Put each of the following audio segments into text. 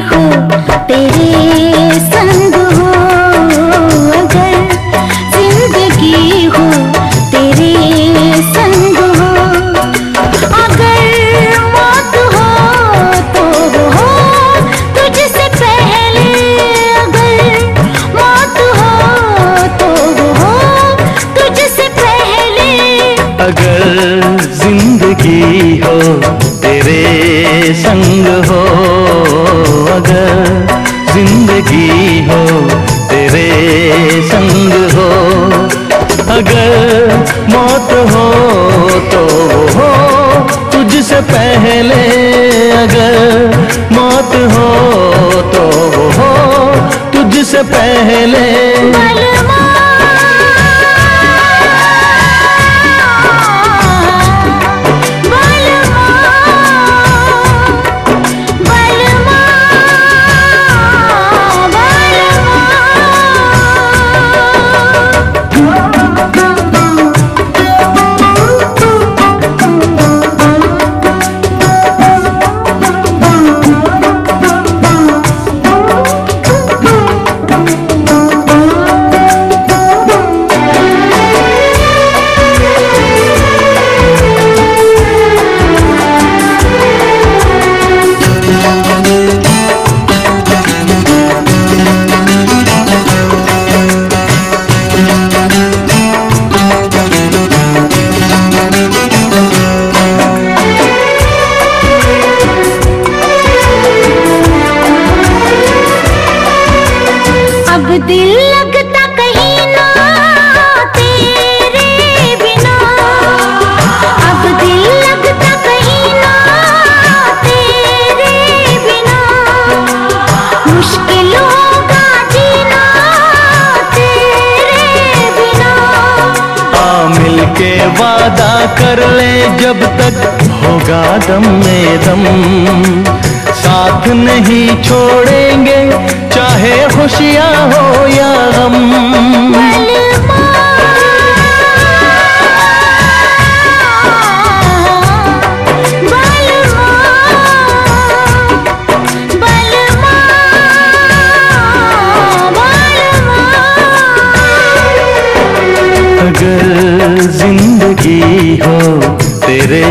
हो, तेरे संग हो ज़िंदगी हो, तेरे संग हो। हो तो हो हो तो हो पहले। अगर ज़िंदगी हो, तेरे संग हो। पहले अगर मौत हो तो हो तुझसे पहले। दिल लगता कहीं ना तेरे बिना। अब दिल लगता कहीं ना तेरे बिना। मुश्किल होगा जीना तेरे बिना। आ मिल के वादा कर ले जब तक होगा दम में दम। साथ नहीं छोड़ेंगे चाहे खुशियाँ हो या गम। अगर ज़िंदगी हो तेरे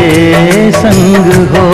संग हो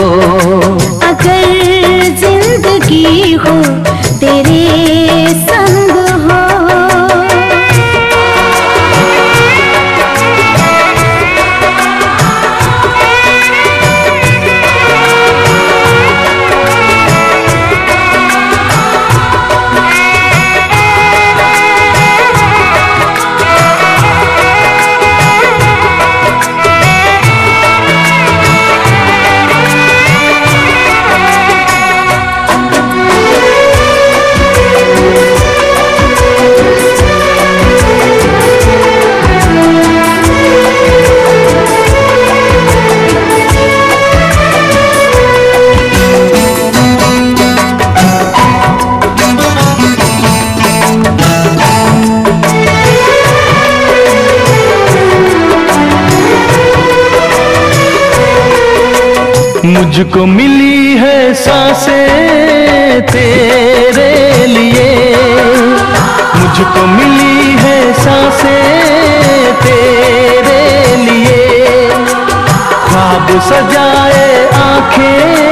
मुझको मिली है साँसें तेरे लिए। मुझको मिली है साँसें तेरे लिए। खाब सजाए आँखें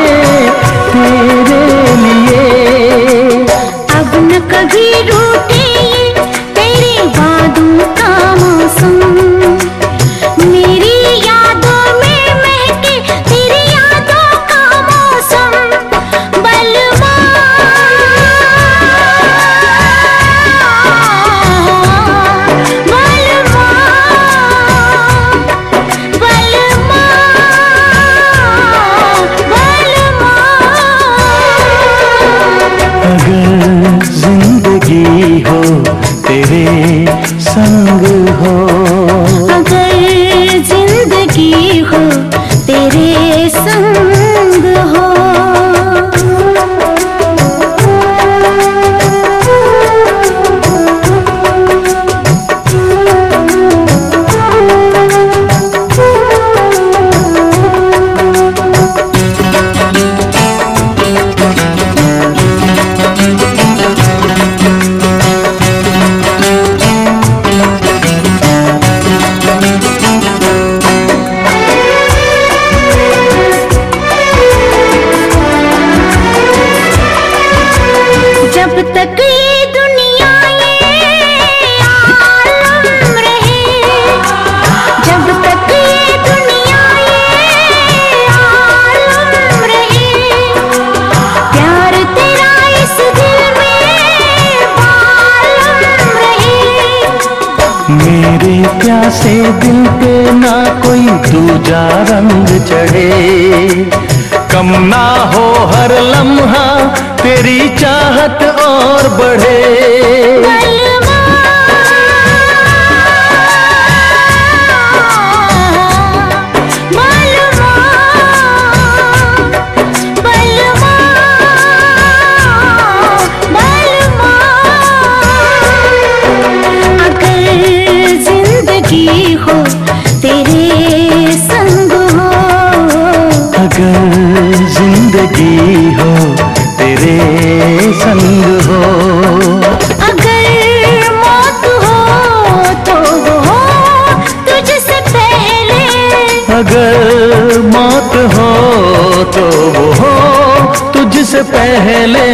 तेरा रंग चढ़े। कम ना हो हर लम्हा तेरी चाहत और बढ़े। हो तेरे अगर मौत हो तो वो हो तुझसे पहले।